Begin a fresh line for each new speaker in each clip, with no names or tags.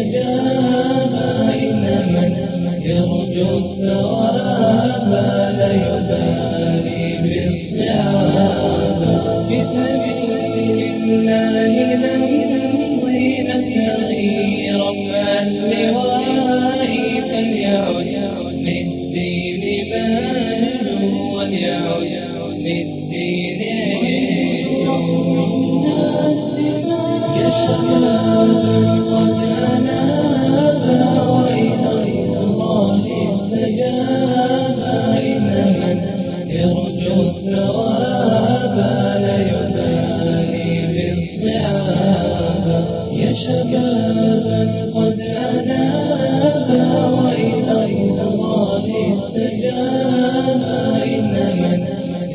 استجاب إن من يرجو الثواب لا يبالي بالصعاب بسبيل الله لم نمضي نكيرا فاللواء فليعد للدين بال وليعد للدين يا شباب شبابا قد أنابا وإلى الله استجابا إن من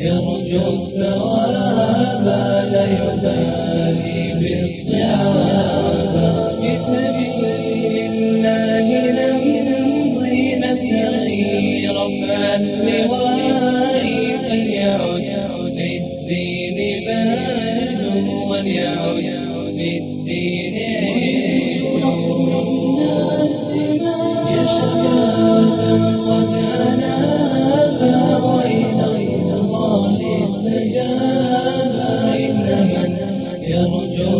يرجو الثواب لا يبالي بالصعاب بسبب بسبيل الله لم نمضي نبتغي رفع اللواء فليعد للدين بال وليعد للدين Yo, yo.